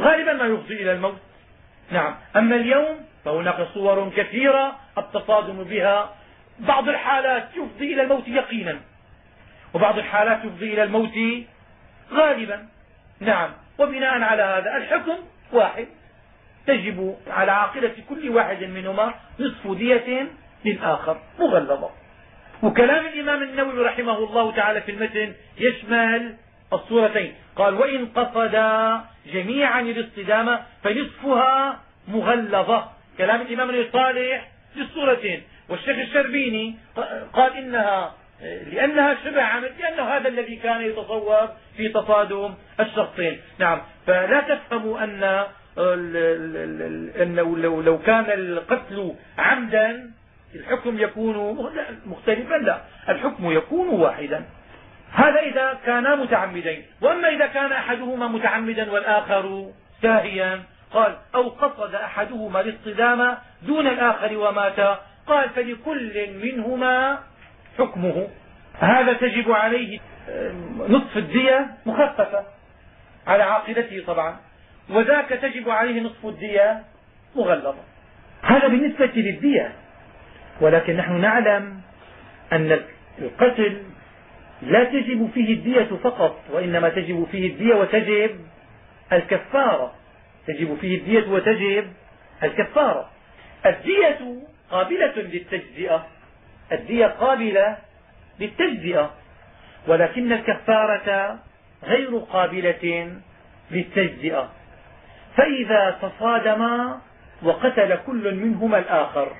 Speaker 1: غالبا ما يفضي إلى الموت. نعم. أما اليوم فهناك صور كثيرة التصادم بها. بعض الحالات يفضي إلى الموت يقينا وبعض الحالات يفضي إلى الموت غالبا. نعم. وبناء على هذا الحكم واحد. تجب على عاقلة كل واحد منهما نصف دية للآخر مغلظة. وكلام الإمام النووي رحمه الله تعالى في المتن يشمل الصورتين. قال وإن قصدا جميعا الاصطدام فنصفها مغلظة. كلام الإمام ابن صالح في الصورتين. والشيخ الشربيني قال إنها لأنها شبه عمل لأنه هذا الذي كان يتصور في تصادم الشخصين. نعم فلا تفهموا أن أنه لو, لو كان القتل عمدا الحكم يكون مختلفا لا. الحكم يكون واحدا. هذا إذا كانا متعمدين. وأما إذا كان أحدهما متعمدا والآخر ساهيا قال أو قصد أحدهما الاصطدام دون الآخر ومات قال فلكل منهما حكمه هذا تجب عليه نصف الدية مخففة على عاقلته طبعا وذاك تجب عليه نصف الدية مغلظة. هذا بالنسبة للدية. ولكن نحن نعلم أن القتل لا تجب فيه الدية فقط وإنما تجب فيه الدية وتجب الكفارة. تجب فيه الدية وتجب الكفارة. الدية قابلة للتجزئة. الدية قابلة للتجزئة ولكن الكفارة غير قابلة للتجزئة. فإذا تصادما وقتل كل منهما الآخر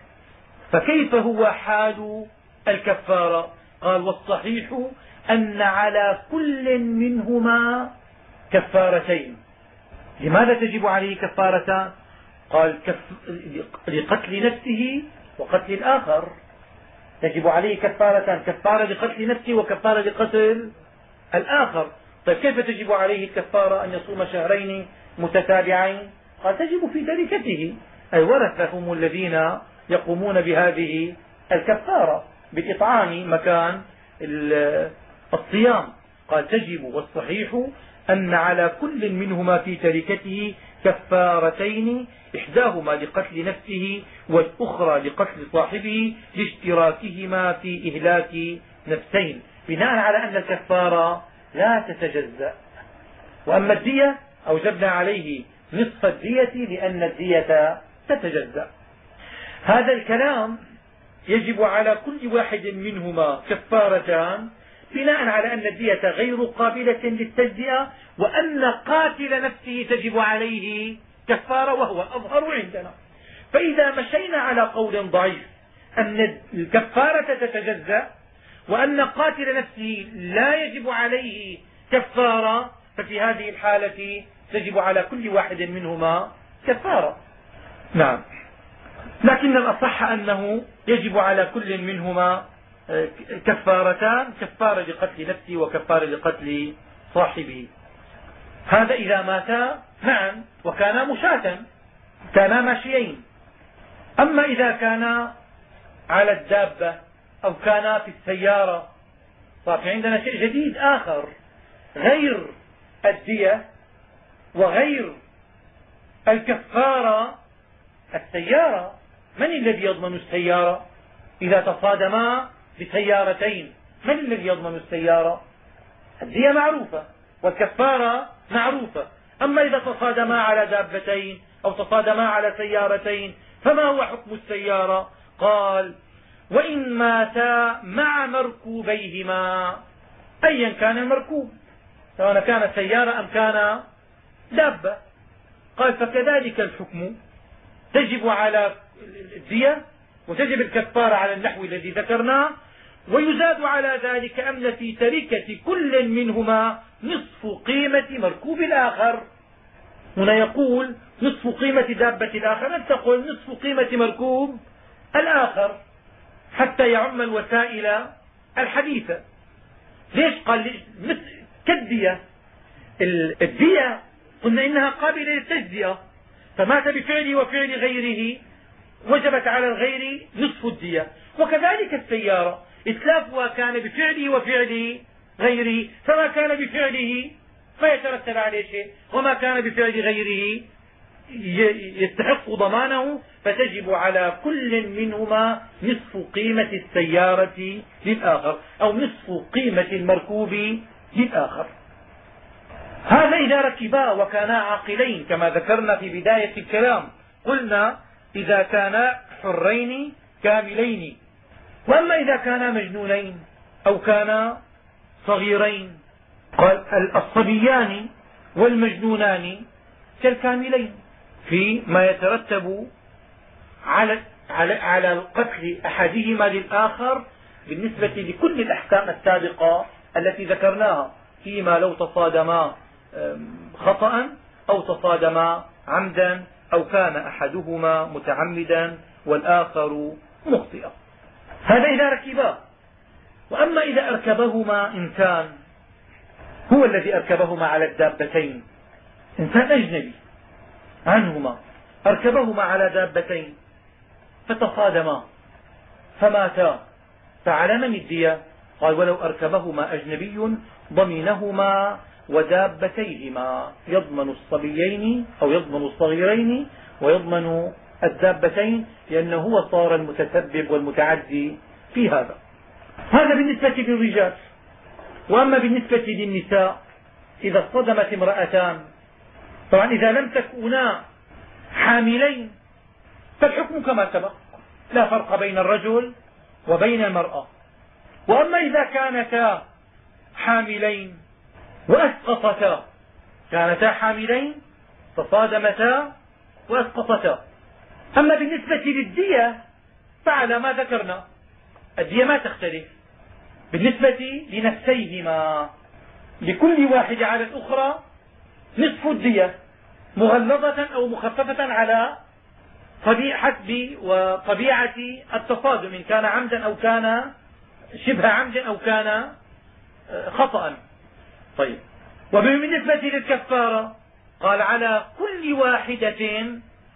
Speaker 1: فكيف هو حال الكفارة؟ قال والصحيح أن على كل منهما كفارتين. لماذا تجب عليه كفارتان قال كف... لقتل نفسه وقتل الآخر. تجب عليه كفارتان كفارة لقتل نفسه وكفارة لقتل الآخر. طيب كيف تجب عليه الكفارة أن يصوم شهرين متتابعين؟ قال تجب في تركته أي ورثهم الذين يقومون بهذه الكفارة بإطعام مكان الصيام. قال تجب والصحيح أن على كل منهما في تركته كفارتين إحداهما لقتل نفسه والأخرى لقتل صاحبه لاشتراكهما في إهلاك نفسين. بناء على أن الكفارة لا تتجزأ. وأما الدية أوجبنا عليه نصف الدية لأن الدية تتجزأ. هذا الكلام يجب على كل واحد منهما كفارتان بناء على أن الدية غير قابلة للتجزئة وأن قاتل نفسه تجب عليه كفارة وهو أظهر عندنا. فإذا مشينا على قول ضعيف أن الكفارة تتجزأ وأن قاتل نفسه لا يجب عليه كفارة ففي هذه الحالة تجب على كل واحد منهما كفارة. نعم. لكن الأصح أنه يجب على كل منهما آه، كفارتان كفارة لقتل نفسه وكفارة لقتل صاحبه. هذا إذا ماتا معا وكانا مشاة كانا ماشيين أما إذا كانا على الدابة أو كانا في السيارة صار في عندنا شيء جديد آخر غير الدية وغير الكفارة. السيارة من الذي يضمن السيارة؟ إذا تصادما بسيارتين من الذي يضمن السيارة؟ الدية معروفة والكفارة معروفة. أما إذا تصادما على دابتين أو تصادما على سيارتين فما هو حكم السيارة؟ قال وإن ماتا مع مركوبيهما أيا كان المركوب سواء كان سيارة أم كان دابة. قال فكذلك الحكم. تجب على الدية وتجب الكفارة على النحو الذي ذكرناه ويزاد على ذلك أن في تركة كل منهما نصف قيمة مركوب الآخر. هنا يقول نصف قيمة دابة الآخر أن تقول نصف قيمة مركوب الآخر حتى يعم الوسائل الحديثة. ليش قال كالدية؟ الدية قلنا إنها قابلة للتجزئة فمات بفعله وفعل غيره وجبت على الغير نصف الدية. وكذلك السيارة. إتلافها كان بفعله وفعل غيره فما كان بفعله فيترتب عليه شيء وما كان بفعل غيره يستحق ضمانه فتجب على كل منهما نصف قيمة السيارة للآخر أو نصف قيمة المركوب للآخر. هذا إذا ركبا وكانا عاقلين كما ذكرنا في بداية الكلام. قلنا إذا كانا حرين كاملين وأما إذا كانا مجنونين أو كانا صغيرين قال الصبيان والمجنونان كالكاملين فيما يترتب على على على القتل أحدهما للآخر بالنسبة لكل الأحكام السابقة التي ذكرناها فيما لو تصادما خطا أو تصادما عمدا أو كان أحدهما متعمدا والآخر مخطئا. هذا إذا ركبا. وأما إذا أركبهما انسان هو الذي أركبهما على الدابتين انسان أجنبي عنهما أركبهما على دابتين فتصادما فماتا فعلى من الدية؟ قال ولو أركبهما أجنبي ضمنهما ودابتيهما يضمن الصبيين أو يضمن الصغيرين ويضمن الدابتين لأنه هو صار المتسبب والمتعدي في هذا. هذا بالنسبة للرجال. وأما بالنسبة للنساء إذا اصطدمت امرأتان طبعا إذا لم تكونا حاملين فالحكم كما سبق لا فرق بين الرجل وبين المرأة. وأما إذا كانتا حاملين وأسقطتا كانتا حاملين تصادمتا وأسقطتا. أما بالنسبة للدية فعلى ما ذكرنا الدية ما تختلف. بالنسبة لنفسيهما لكل واحدة على الأخرى نصف الدية مغلظة أو مخففة على حسب وطبيعة التصادم إن كان عمدا أو كان شبه عمد أو كان آه، خطأ. طيب. وبالنسبة للكفارة قال على كل واحدة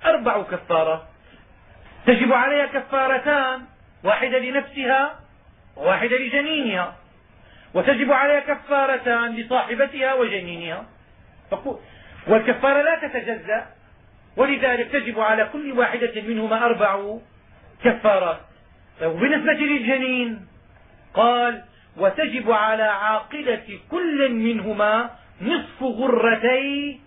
Speaker 1: أربع كفارات تجب عليها كفارتان واحدة لنفسها وواحدة لجنينها. وتجب عليها كفارتان لصاحبتها وجنينها. والكفارة لا تتجزأ. ولذلك تجب على كل واحدة منهما أربع كفارات. وبالنسبة للجنين قال وتجب على عاقلة كل منهما نصف غرتي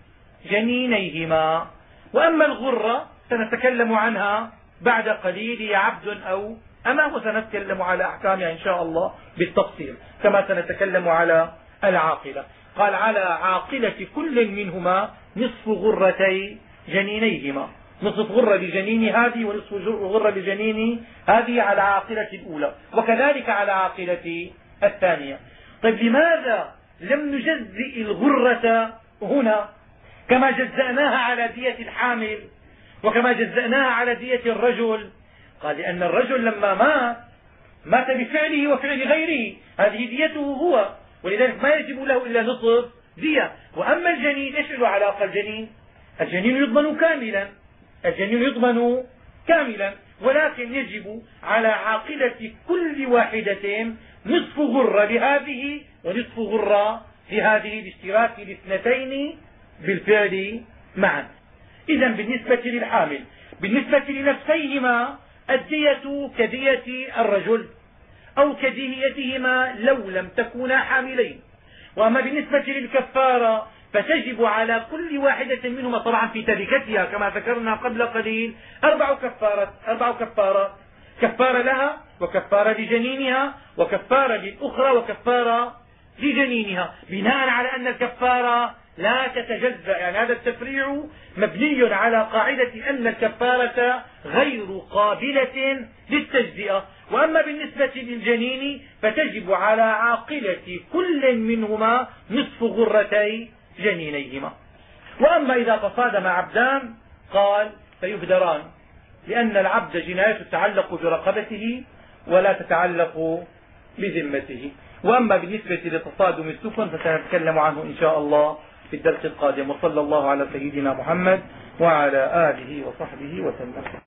Speaker 1: جنينيهما. وأما الغرة سنتكلم عنها بعد قليل عبد أو أما وسنتكلم على أحكامها إن شاء الله بالتفصيل كما سنتكلم على العاقلة قال على عاقلة كل منهما نصف غرتي جنينيهما. نصف غرة لجنين هذه ونصف غرة لجنين هذه على عاقلة الأولى وكذلك على عاقلة الثانية. طيب لماذا لم نجزئ الغرة هنا كما جزأناها على دية الحامل؟ وكما جزأناها على دية الرجل. قال لأن الرجل لما مات مات بفعله وفعل غيره. هذه ديته هو. ولذلك ما يجب له إلا نصف دية. وأما الجنين إيش له علاقة الجنين؟ الجنين يضمن كاملا. الجنين يضمن كاملا. ولكن يجب على عاقلة كل واحدة نصف غرة لهذه ونصف غرة لهذه لاشتراك الاثنتين بالفعل معا. إذا بالنسبة للحامل بالنسبة لنفسيهما الدية كدية الرجل أو كديتهما لو لم تكونا حاملين. وأما بالنسبة للكفارة فتجب على كل واحدة منهما طبعا في تركتها كما ذكرنا قبل قليل أربع كفارات, أربع كفارات. كفارة لها وكفارة لجنينها وكفارة للأخرى وكفارة لجنينها. بناء على أن الكفارة لا تتجزأ يعني هذا التفريع مبني على قاعدة أن الكفارة غير قابلة للتجزئة. وأما بالنسبة للجنين فتجب على عاقلة كل منهما نصف غرتي جنينيهما. وأما إذا تصادم عبدان قال فيهدران لأن العبد جناية تتعلق برقبته ولا تتعلق بذمته. وأما بالنسبة لتصادم السفن فسنتكلم عنه إن شاء الله في الدرس القادم وصلى الله على سيدنا محمد وعلى آله وصحبه وسلم.